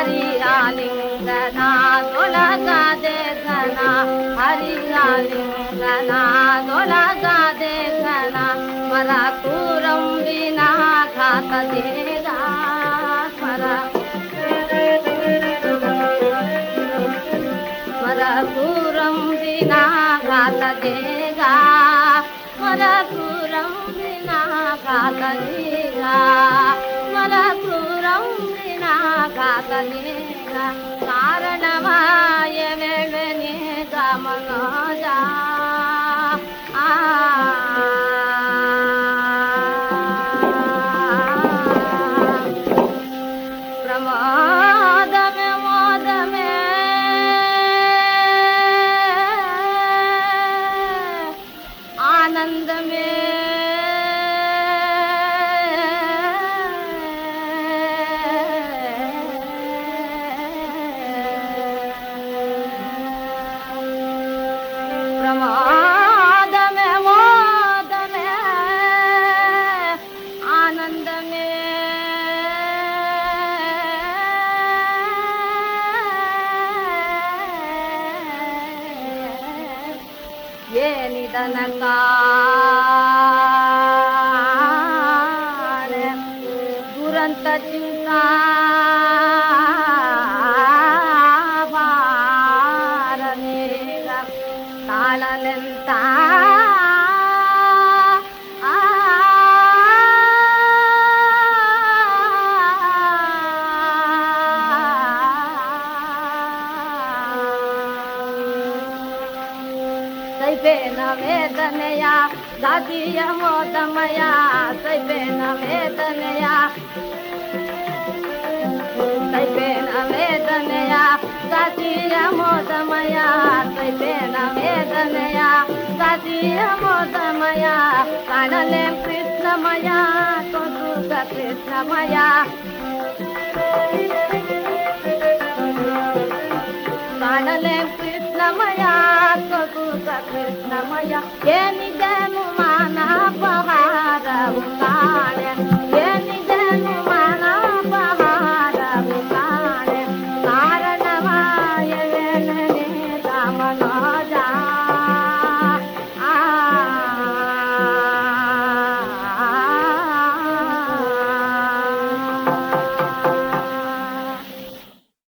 హరియాలింగనా దొలగా దేగనా హరియాలింగనా దొలగా దేగనా స్మర కూరం వినా ఘాత దేగా స్మర స్మర కూరం వినా ఘాత దేగా స్మర ಕಾರಣವಾಯ ವೇಳನೆ ಗಮನೋಜ ಆ பிரமாதமே மோதமே ஆனந்தமே. ஏனிதனக்கா लाल त सैवे नवेदना दादी मोदम सैवेन नवेदना सैवे नवेदना दादी मोतमया सैव शरणलें कृष्णमया त्वं कृष्णमया शरणलें कृष्णमया त्वं कृष्णमया ये निजनु मानपहारमुकारे Ramana